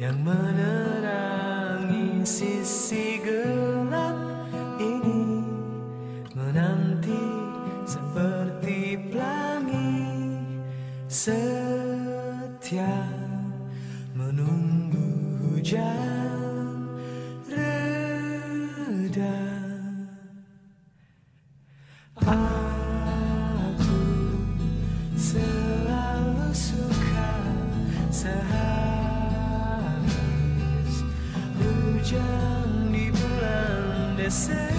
yang menerangi Desember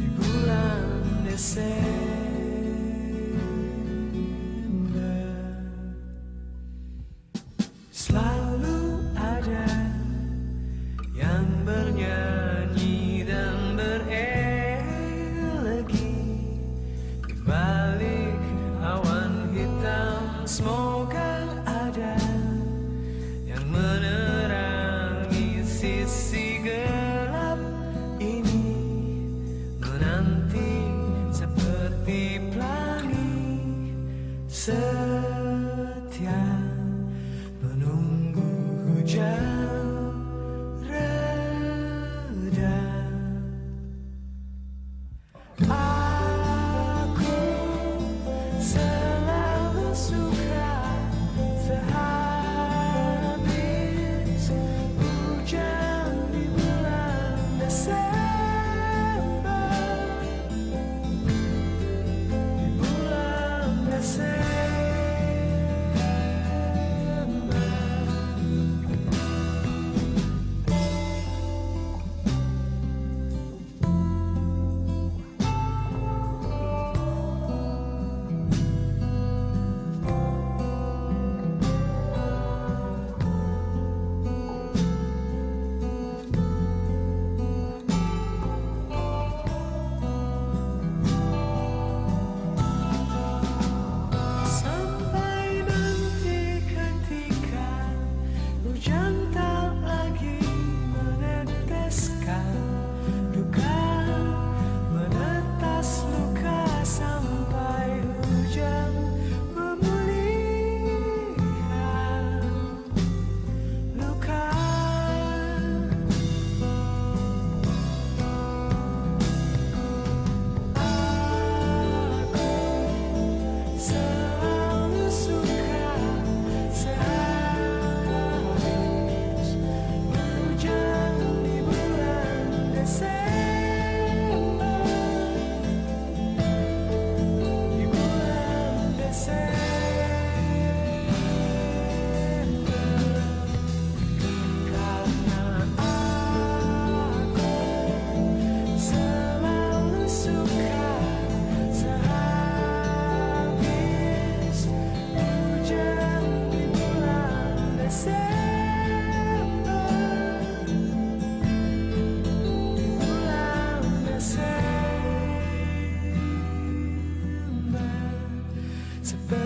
di bulan Desember selalu ada yang bernyanyi. sa